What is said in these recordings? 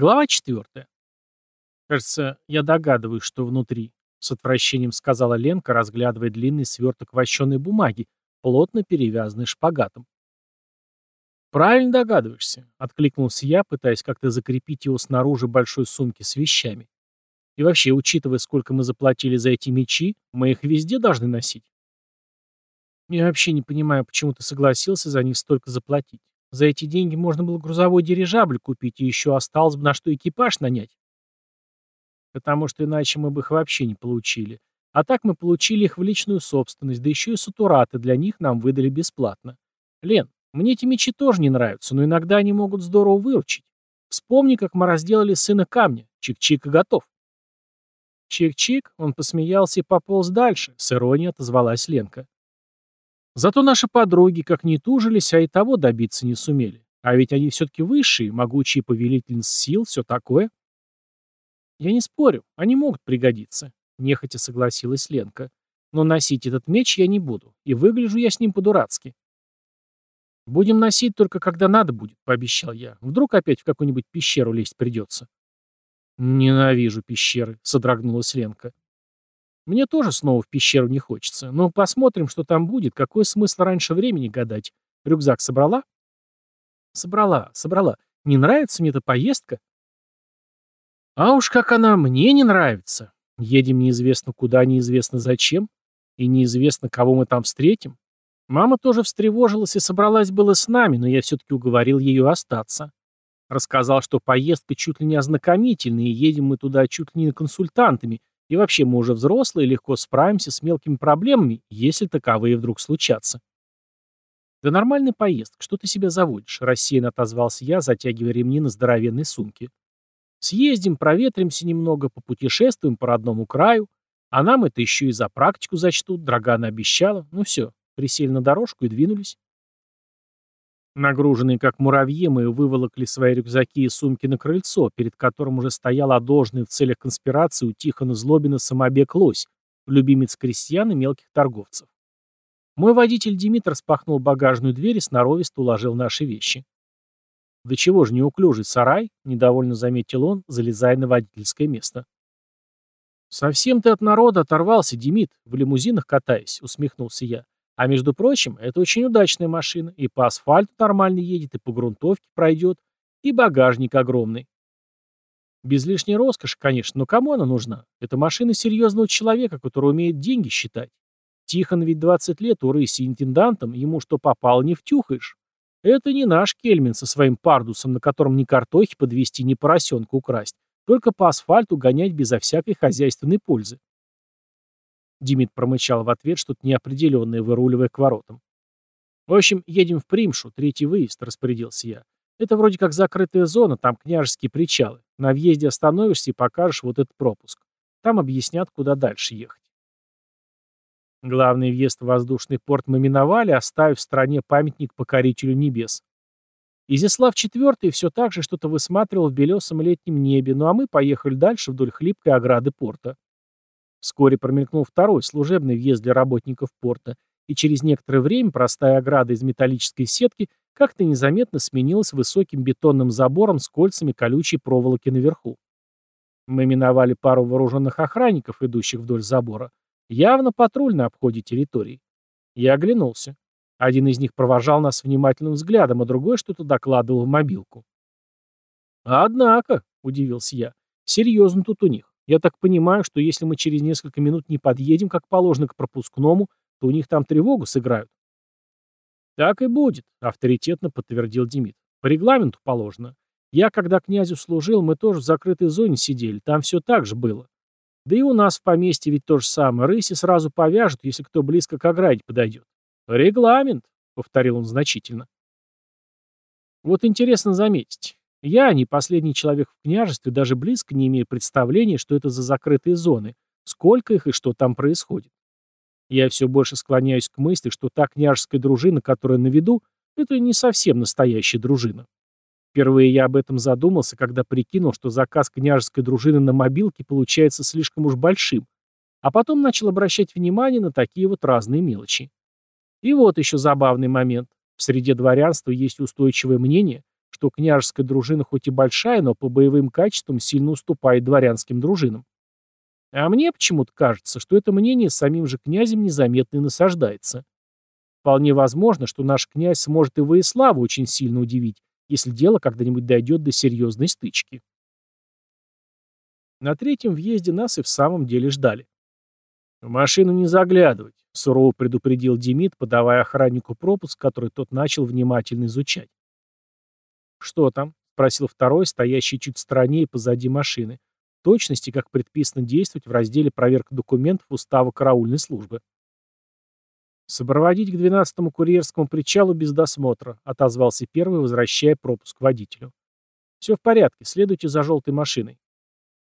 Глава четвертая. Кажется, я догадываюсь, что внутри, с отвращением сказала Ленка, разглядывая длинный сверток вощеной бумаги, плотно перевязанный шпагатом. «Правильно догадываешься», — откликнулся я, пытаясь как-то закрепить его снаружи большой сумки с вещами. «И вообще, учитывая, сколько мы заплатили за эти мечи, мы их везде должны носить». «Я вообще не понимаю, почему ты согласился за них столько заплатить. За эти деньги можно было грузовой дирижабль купить, и еще осталось бы на что экипаж нанять. Потому что иначе мы бы их вообще не получили. А так мы получили их в личную собственность, да еще и сатураты для них нам выдали бесплатно. Лен, мне эти мечи тоже не нравятся, но иногда они могут здорово выручить. Вспомни, как мы разделали сына камня. Чик-чик и готов. Чик-чик, он посмеялся и пополз дальше, с иронией отозвалась Ленка. Зато наши подруги как не тужились, а и того добиться не сумели. А ведь они все-таки высшие, могучие повелительницы сил, все такое. Я не спорю, они могут пригодиться, нехотя согласилась Ленка. Но носить этот меч я не буду, и выгляжу я с ним по-дурацки. Будем носить только когда надо будет, пообещал я. Вдруг опять в какую-нибудь пещеру лезть придется. Ненавижу пещеры, содрогнулась Ленка. Мне тоже снова в пещеру не хочется. Но посмотрим, что там будет. Какой смысл раньше времени гадать? Рюкзак собрала? Собрала, собрала. Не нравится мне эта поездка? А уж как она мне не нравится. Едем неизвестно куда, неизвестно зачем. И неизвестно, кого мы там встретим. Мама тоже встревожилась и собралась было с нами, но я все-таки уговорил ее остаться. Рассказал, что поездка чуть ли не ознакомительная, и едем мы туда чуть ли не консультантами, и вообще мы уже взрослые, легко справимся с мелкими проблемами, если таковые вдруг случатся. «Да нормальная поездка, что ты себя заводишь?» – рассеянно отозвался я, затягивая ремни на здоровенной сумке. «Съездим, проветримся немного, попутешествуем по родному краю, а нам это еще и за практику зачтут, Драгана обещала. Ну все, присели на дорожку и двинулись». Нагруженные как муравьи, мы выволокли свои рюкзаки и сумки на крыльцо, перед которым уже стоял одолженный в целях конспирации у Тихона Злобина самобег Лось, любимец крестьян и мелких торговцев. Мой водитель Димитр распахнул багажную дверь и сноровисто уложил наши вещи. «Да чего же неуклюжий сарай?» — недовольно заметил он, залезая на водительское место. «Совсем ты от народа оторвался, Демид, в лимузинах катаясь», — усмехнулся я. А между прочим, это очень удачная машина, и по асфальту нормально едет, и по грунтовке пройдет, и багажник огромный. Без лишней роскоши, конечно, но кому она нужна? Это машина серьезного человека, который умеет деньги считать. Тихон ведь 20 лет у рыси интендантом, ему что попало не втюхаешь. Это не наш Кельмин со своим пардусом, на котором ни картохи подвести, ни поросенка украсть, только по асфальту гонять безо всякой хозяйственной пользы. Димит промычал в ответ что-то неопределенное, выруливая к воротам. «В общем, едем в Примшу, третий выезд», — распорядился я. «Это вроде как закрытая зона, там княжеские причалы. На въезде остановишься и покажешь вот этот пропуск. Там объяснят, куда дальше ехать». Главный въезд в воздушный порт мы миновали, оставив в стороне памятник покорителю небес. Изяслав IV все так же что-то высматривал в белесом летнем небе, ну а мы поехали дальше вдоль хлипкой ограды порта. Вскоре промелькнул второй, служебный въезд для работников порта, и через некоторое время простая ограда из металлической сетки как-то незаметно сменилась высоким бетонным забором с кольцами колючей проволоки наверху. Мы миновали пару вооруженных охранников, идущих вдоль забора. Явно патруль на обходе территории. Я оглянулся. Один из них провожал нас внимательным взглядом, а другой что-то докладывал в мобилку. «Однако», — удивился я, — «серьезно тут у них. Я так понимаю, что если мы через несколько минут не подъедем, как положено, к пропускному, то у них там тревогу сыграют. Так и будет, авторитетно подтвердил Демид. По регламенту положено. Я, когда князю служил, мы тоже в закрытой зоне сидели, там все так же было. Да и у нас в поместье ведь то же самое. Рыси сразу повяжут, если кто близко к ограде подойдет. Регламент, повторил он значительно. Вот интересно заметить. Я, не последний человек в княжестве, даже близко не имею представления, что это за закрытые зоны, сколько их и что там происходит. Я все больше склоняюсь к мысли, что та княжеская дружина, которая на виду, это не совсем настоящая дружина. Впервые я об этом задумался, когда прикинул, что заказ княжеской дружины на мобилке получается слишком уж большим, а потом начал обращать внимание на такие вот разные мелочи. И вот еще забавный момент. В среде дворянства есть устойчивое мнение, что княжеская дружина хоть и большая, но по боевым качествам сильно уступает дворянским дружинам. А мне почему-то кажется, что это мнение самим же князем незаметно и насаждается. Вполне возможно, что наш князь сможет и Воиславу очень сильно удивить, если дело когда-нибудь дойдет до серьезной стычки. На третьем въезде нас и в самом деле ждали. «В машину не заглядывать», — сурово предупредил Демид, подавая охраннику пропуск, который тот начал внимательно изучать. «Что там?» — спросил второй, стоящий чуть в стороне и позади машины. Точности, как предписано действовать в разделе «Проверка документов устава караульной службы». «Сопроводить к 12-му курьерскому причалу без досмотра», — отозвался первый, возвращая пропуск водителю. «Все в порядке, следуйте за желтой машиной».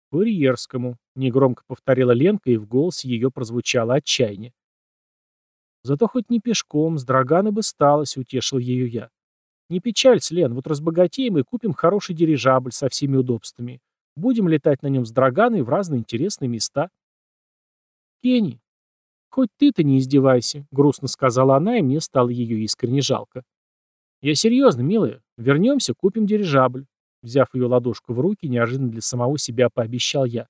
«Курьерскому», — негромко повторила Ленка, и в голосе ее прозвучало отчаяние. «Зато хоть не пешком, с драгана бы сталось», — утешил ее я. «Не печалься, Лен, вот разбогатеем и купим хороший дирижабль со всеми удобствами. Будем летать на нем с драганой в разные интересные места». «Кенни, хоть ты-то не издевайся», — грустно сказала она, и мне стало ее искренне жалко. «Я серьезно, милая. Вернемся, купим дирижабль. Взяв ее ладошку в руки, неожиданно для самого себя пообещал я.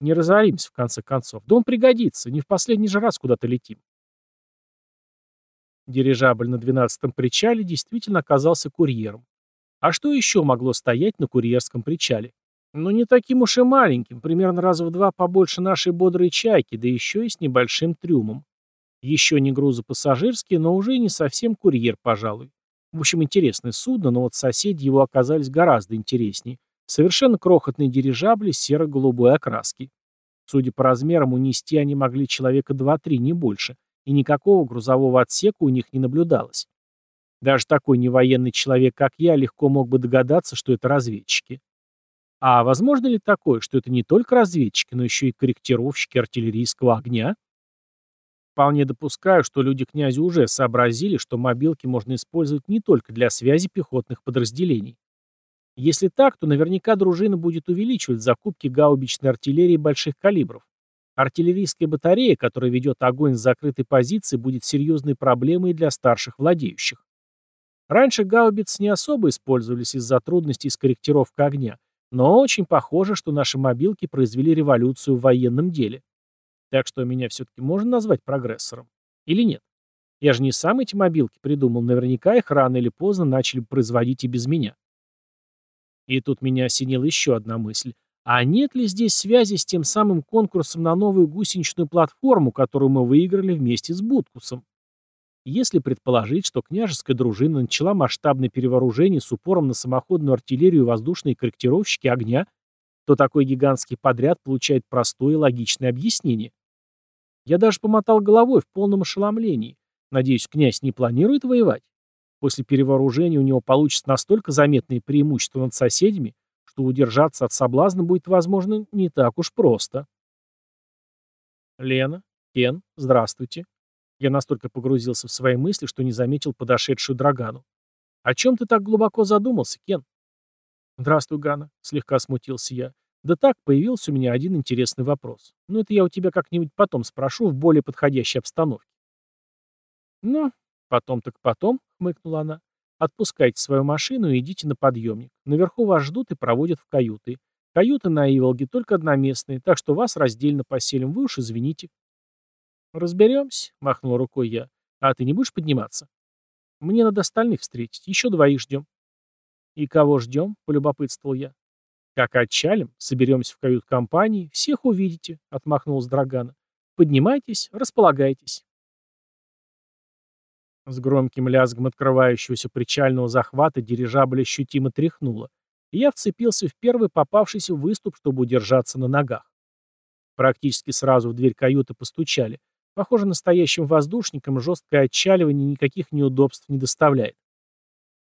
Не разоримся, в конце концов. Дом пригодится, не в последний же раз куда-то летим. Дирижабль на двенадцатом причале действительно оказался курьером. А что еще могло стоять на курьерском причале? Ну, не таким уж и маленьким, примерно раза в два побольше нашей бодрой чайки, да еще и с небольшим трюмом. Еще не грузопассажирский, но уже не совсем курьер, пожалуй. В общем, интересное судно, но вот соседи его оказались гораздо интереснее. Совершенно крохотные дирижабли серо-голубой окраски. Судя по размерам, унести они могли человека 2-3, не больше, и никакого грузового отсека у них не наблюдалось. Даже такой невоенный человек, как я, легко мог бы догадаться, что это разведчики. А возможно ли такое, что это не только разведчики, но еще и корректировщики артиллерийского огня? Вполне допускаю, что люди князя уже сообразили, что мобилки можно использовать не только для связи пехотных подразделений. Если так, то наверняка дружина будет увеличивать закупки гаубичной артиллерии больших калибров. Артиллерийская батарея, которая ведет огонь с закрытой позиции, будет серьезной проблемой для старших владеющих. Раньше гаубицы не особо использовались из-за трудностей с корректировкой огня, но очень похоже, что наши мобилки произвели революцию в военном деле. Так что меня все-таки можно назвать прогрессором? Или нет? Я же не сам эти мобилки придумал, наверняка их рано или поздно начали производить и без меня. И тут меня осенила еще одна мысль. А нет ли здесь связи с тем самым конкурсом на новую гусеничную платформу, которую мы выиграли вместе с Буткусом? Если предположить, что княжеская дружина начала масштабное перевооружение с упором на самоходную артиллерию и воздушные корректировщики огня, то такой гигантский подряд получает простое и логичное объяснение. Я даже помотал головой в полном ошеломлении. Надеюсь, князь не планирует воевать? После перевооружения у него получится настолько заметные преимущества над соседями, что удержаться от соблазна будет, возможно, не так уж просто. Лена, Кен, здравствуйте. Я настолько погрузился в свои мысли, что не заметил подошедшую Драгану. «О чем ты так глубоко задумался, Кен?» «Здравствуй, Гана», — слегка смутился я. Да так, появился у меня один интересный вопрос. Но ну, это я у тебя как-нибудь потом спрошу в более подходящей обстановке. Ну, потом так потом, хмыкнула она. Отпускайте свою машину и идите на подъемник. Наверху вас ждут и проводят в каюты. Каюты на Иволге только одноместные, так что вас раздельно поселим. Вы уж извините. Разберемся, махнул рукой я. А ты не будешь подниматься? Мне надо остальных встретить. Еще двоих ждем. И кого ждем? Полюбопытствовал я. «Как отчалим, соберемся в кают-компании, всех увидите», — отмахнулся Драгана. «Поднимайтесь, располагайтесь». С громким лязгом открывающегося причального захвата дирижабль ощутимо тряхнуло, и я вцепился в первый попавшийся выступ, чтобы удержаться на ногах. Практически сразу в дверь каюты постучали. Похоже, настоящим воздушникам жесткое отчаливание никаких неудобств не доставляет.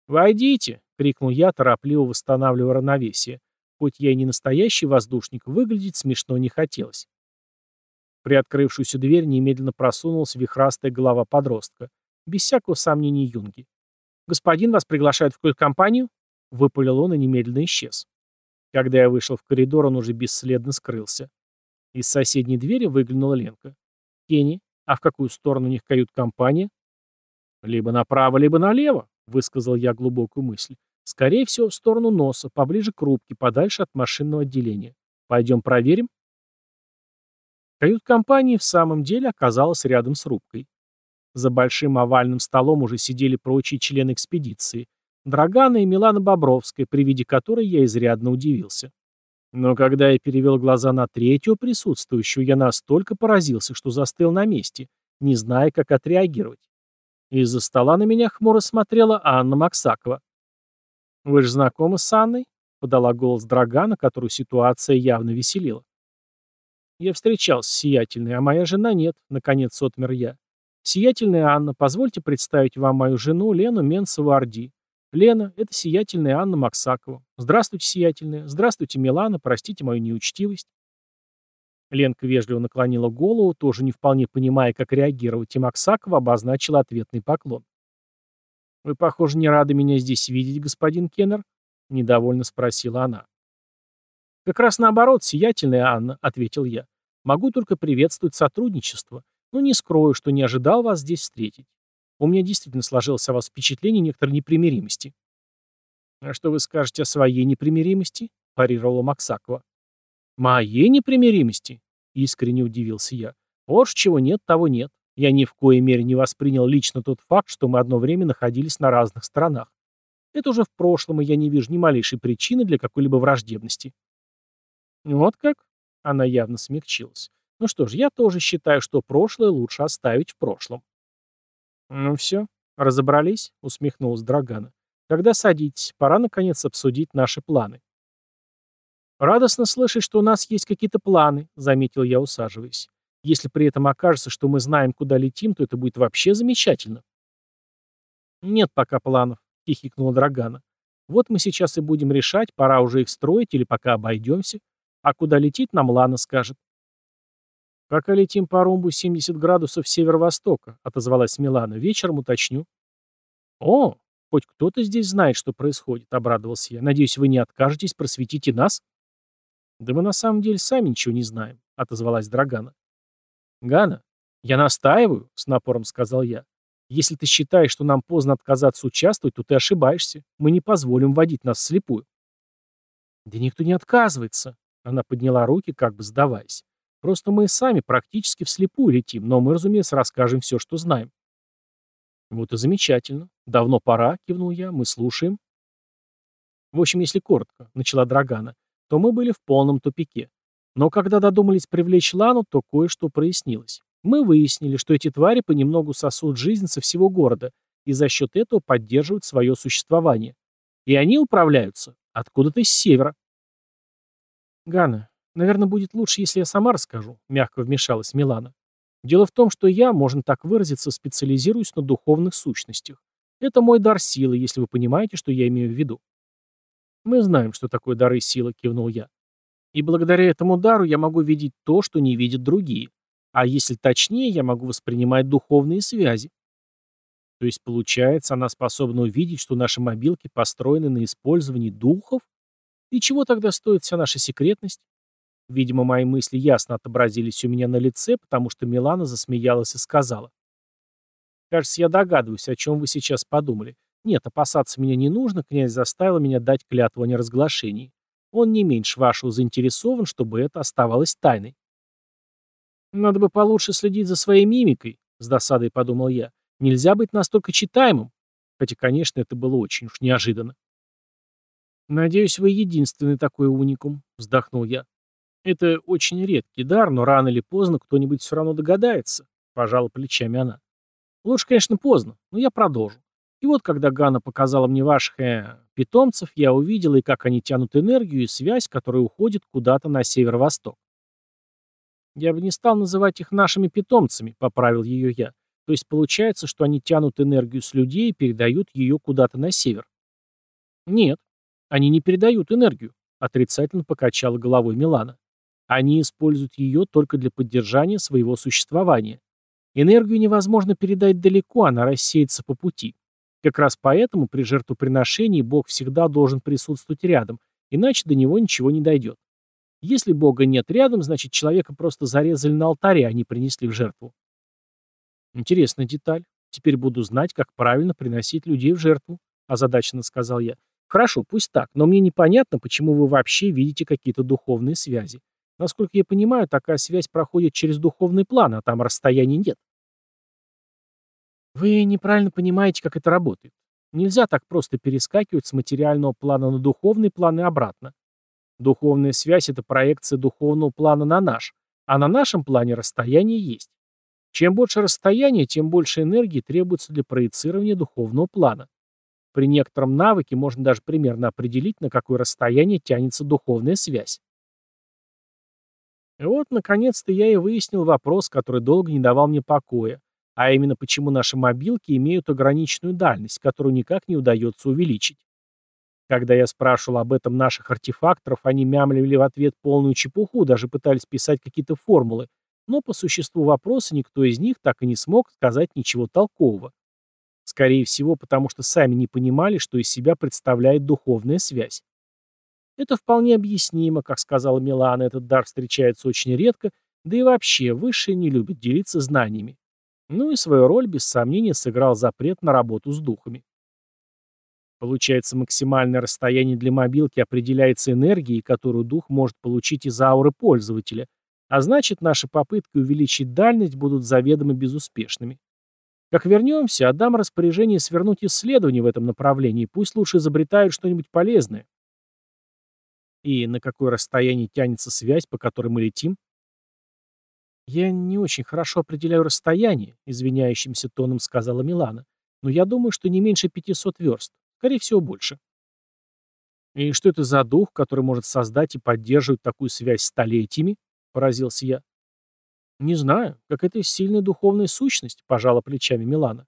«Войдите!» — крикнул я, торопливо восстанавливая равновесие. Хоть я и не настоящий воздушник, выглядеть смешно не хотелось. При открывшуюся дверь немедленно просунулась вихрастая голова подростка. Без всякого сомнения юнги. «Господин, вас приглашают в кают-компанию?» Выпалил он и немедленно исчез. Когда я вышел в коридор, он уже бесследно скрылся. Из соседней двери выглянула Ленка. «Кенни, а в какую сторону у них кают-компания?» «Либо направо, либо налево», — высказал я глубокую мысль. Скорее всего, в сторону носа, поближе к рубке, подальше от машинного отделения. Пойдем проверим? Кают-компания в самом деле оказалась рядом с рубкой. За большим овальным столом уже сидели прочие члены экспедиции. Драгана и Милана Бобровская, при виде которой я изрядно удивился. Но когда я перевел глаза на третью присутствующую, я настолько поразился, что застыл на месте, не зная, как отреагировать. Из-за стола на меня хмуро смотрела Анна Максакова. «Вы же знакомы с Анной?» — подала голос Драгана, которую ситуация явно веселила. «Я встречался с сиятельной, а моя жена нет», — наконец отмер я. «Сиятельная Анна, позвольте представить вам мою жену Лену Менсову-Орди. Лена, это сиятельная Анна Максакова. Здравствуйте, сиятельная. Здравствуйте, Милана, простите мою неучтивость». Ленка вежливо наклонила голову, тоже не вполне понимая, как реагировать, и Максакова обозначила ответный поклон. «Вы, похоже, не рады меня здесь видеть, господин Кеннер?» — недовольно спросила она. «Как раз наоборот, сиятельная Анна», — ответил я. «Могу только приветствовать сотрудничество, но не скрою, что не ожидал вас здесь встретить. У меня действительно сложилось о вас впечатление некоторой непримиримости». «А что вы скажете о своей непримиримости?» — парировала Максакова. «Моей непримиримости?» — искренне удивился я. «Вот чего нет, того нет. Я ни в коей мере не воспринял лично тот факт, что мы одно время находились на разных сторонах. Это уже в прошлом, и я не вижу ни малейшей причины для какой-либо враждебности». «Вот как?» — она явно смягчилась. «Ну что ж, я тоже считаю, что прошлое лучше оставить в прошлом». «Ну все, разобрались?» — усмехнулась Драгана. «Тогда садитесь, пора наконец обсудить наши планы». «Радостно слышать, что у нас есть какие-то планы», — заметил я, усаживаясь. «Если при этом окажется, что мы знаем, куда летим, то это будет вообще замечательно». «Нет пока планов», — хихикнула Драгана. «Вот мы сейчас и будем решать, пора уже их строить или пока обойдемся. А куда летит, нам Лана скажет». «Пока летим по ромбу 70 градусов северо-востока», — отозвалась Милана. «Вечером уточню». «О, хоть кто-то здесь знает, что происходит», — обрадовался я. «Надеюсь, вы не откажетесь просветить и нас?» «Да мы на самом деле сами ничего не знаем», — отозвалась Драгана. «Гана, я настаиваю», — с напором сказал я. «Если ты считаешь, что нам поздно отказаться участвовать, то ты ошибаешься. Мы не позволим водить нас вслепую». «Да никто не отказывается», — она подняла руки, как бы сдаваясь. «Просто мы сами практически вслепую летим, но мы, разумеется, расскажем все, что знаем». «Вот и замечательно. Давно пора», — кивнул я, — «мы слушаем». «В общем, если коротко», — начала Драгана, — то мы были в полном тупике. Но когда додумались привлечь Лану, то кое-что прояснилось. Мы выяснили, что эти твари понемногу сосут жизнь со всего города и за счет этого поддерживают свое существование. И они управляются откуда-то с севера. Гана, наверное, будет лучше, если я сама расскажу, мягко вмешалась Милана. Дело в том, что я, можно так выразиться, специализируюсь на духовных сущностях. Это мой дар силы, если вы понимаете, что я имею в виду. «Мы знаем, что такое дары силы», — кивнул я. «И благодаря этому дару я могу видеть то, что не видят другие. А если точнее, я могу воспринимать духовные связи». То есть, получается, она способна увидеть, что наши мобилки построены на использовании духов? И чего тогда стоит вся наша секретность? Видимо, мои мысли ясно отобразились у меня на лице, потому что Милана засмеялась и сказала. «Кажется, я догадываюсь, о чем вы сейчас подумали. Нет, опасаться меня не нужно, князь заставил меня дать клятву о неразглашении. Он не меньше вашего заинтересован, чтобы это оставалось тайной. Надо бы получше следить за своей мимикой, с досадой подумал я. Нельзя быть настолько читаемым. Хотя, конечно, это было очень уж неожиданно. «Надеюсь, вы единственный такой уникум», — вздохнул я. «Это очень редкий дар, но рано или поздно кто-нибудь все равно догадается», — пожала плечами она. «Лучше, конечно, поздно, но я продолжу. И вот когда Гана показала мне ваших э, питомцев, я увидел и как они тянут энергию и связь, которая уходит куда-то на северо-восток. Я бы не стал называть их нашими питомцами, поправил ее я. То есть получается, что они тянут энергию с людей и передают ее куда-то на север. Нет, они не передают энергию, отрицательно покачала головой Милана. Они используют ее только для поддержания своего существования. Энергию невозможно передать далеко, она рассеется по пути. Как раз поэтому при жертвоприношении Бог всегда должен присутствовать рядом, иначе до него ничего не дойдет. Если Бога нет рядом, значит человека просто зарезали на алтаре, а не принесли в жертву. Интересная деталь. Теперь буду знать, как правильно приносить людей в жертву, озадаченно сказал я. Хорошо, пусть так, но мне непонятно, почему вы вообще видите какие-то духовные связи. Насколько я понимаю, такая связь проходит через духовный план, а там расстояний нет. Вы неправильно понимаете, как это работает. Нельзя так просто перескакивать с материального плана на духовный план и обратно. Духовная связь – это проекция духовного плана на наш, а на нашем плане расстояние есть. Чем больше расстояние, тем больше энергии требуется для проецирования духовного плана. При некотором навыке можно даже примерно определить, на какое расстояние тянется духовная связь. И вот, наконец-то, я и выяснил вопрос, который долго не давал мне покоя, а именно почему наши мобилки имеют ограниченную дальность, которую никак не удается увеличить. Когда я спрашивал об этом наших артефакторов, они мямлили в ответ полную чепуху, даже пытались писать какие-то формулы, но по существу вопроса никто из них так и не смог сказать ничего толкового. Скорее всего, потому что сами не понимали, что из себя представляет духовная связь. Это вполне объяснимо, как сказала Милана, этот дар встречается очень редко, да и вообще, высшие не любят делиться знаниями. Ну и свою роль, без сомнения, сыграл запрет на работу с духами. Получается, максимальное расстояние для мобилки определяется энергией, которую дух может получить из ауры пользователя, а значит, наши попытки увеличить дальность будут заведомо безуспешными. Как вернемся, отдам распоряжение свернуть исследования в этом направлении, пусть лучше изобретают что-нибудь полезное. И на какое расстояние тянется связь, по которой мы летим? Я не очень хорошо определяю расстояние, извиняющимся тоном сказала Милана, но я думаю, что не меньше 500 верст. Скорее всего, больше. И что это за дух, который может создать и поддерживать такую связь столетиями? Поразился я. Не знаю, как это сильная духовная сущность, пожала плечами Милана.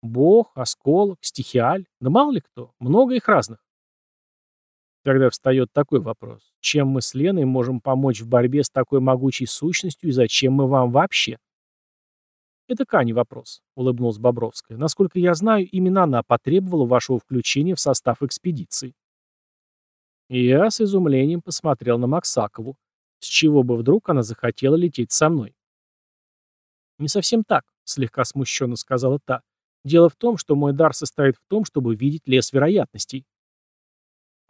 Бог, осколок, стихиаль, да мало ли кто, много их разных. Тогда встает такой вопрос. Чем мы с Леной можем помочь в борьбе с такой могучей сущностью и зачем мы вам вообще? «Это Кани вопрос», — улыбнулась Бобровская. «Насколько я знаю, именно она потребовала вашего включения в состав экспедиции». Я с изумлением посмотрел на Максакову. С чего бы вдруг она захотела лететь со мной? «Не совсем так», — слегка смущенно сказала та. «Дело в том, что мой дар состоит в том, чтобы видеть лес вероятностей».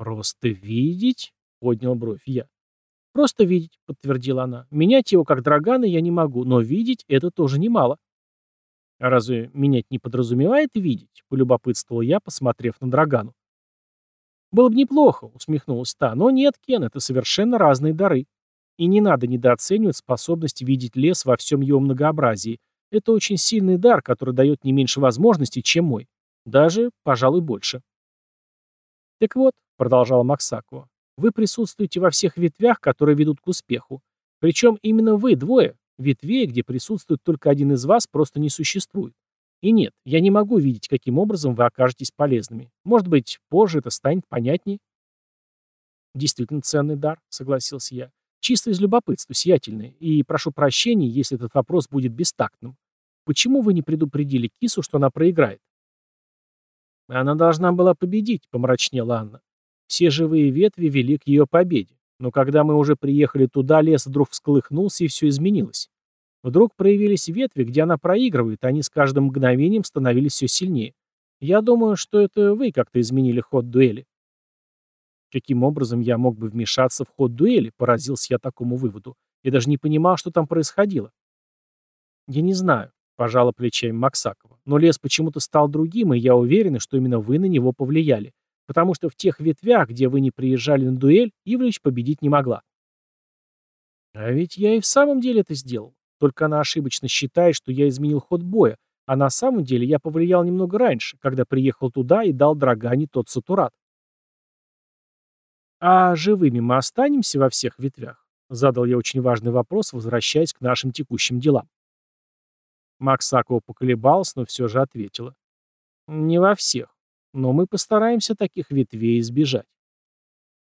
«Просто видеть?» — поднял бровь я. «Просто видеть», — подтвердила она. «Менять его как драгана я не могу, но видеть — это тоже немало». «А разве менять не подразумевает видеть?» — полюбопытствовал я, посмотрев на Драгану. «Было бы неплохо», — усмехнулась та, — «но нет, Кен, это совершенно разные дары. И не надо недооценивать способность видеть лес во всем его многообразии. Это очень сильный дар, который дает не меньше возможностей, чем мой. Даже, пожалуй, больше». «Так вот», — продолжала Максакова, — «вы присутствуете во всех ветвях, которые ведут к успеху. Причем именно вы двое, Ветвей, где присутствует только один из вас, просто не существует. И нет, я не могу видеть, каким образом вы окажетесь полезными. Может быть, позже это станет понятней. Действительно ценный дар, согласился я. Чисто из любопытства, сиятельный. И прошу прощения, если этот вопрос будет бестактным. Почему вы не предупредили кису, что она проиграет? Она должна была победить, помрачнела Анна. Все живые ветви вели к ее победе. Но когда мы уже приехали туда, лес вдруг всколыхнулся и все изменилось. Вдруг проявились ветви, где она проигрывает, они с каждым мгновением становились все сильнее. Я думаю, что это вы как-то изменили ход дуэли. Каким образом я мог бы вмешаться в ход дуэли, поразился я такому выводу. Я даже не понимал, что там происходило. Я не знаю, пожала плечами Максакова. Но лес почему-то стал другим, и я уверен, что именно вы на него повлияли потому что в тех ветвях, где вы не приезжали на дуэль, Ивлевич победить не могла. А ведь я и в самом деле это сделал. Только она ошибочно считает, что я изменил ход боя, а на самом деле я повлиял немного раньше, когда приехал туда и дал Драгане тот сатурат. «А живыми мы останемся во всех ветвях?» Задал я очень важный вопрос, возвращаясь к нашим текущим делам. Максакова поколебалась, но все же ответила. «Не во всех. Но мы постараемся таких ветвей избежать.